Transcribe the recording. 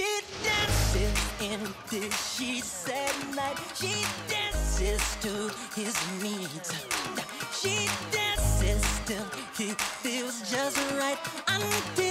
She dances in this sheets at night. She dances to his needs. She dances till he feels just right. Until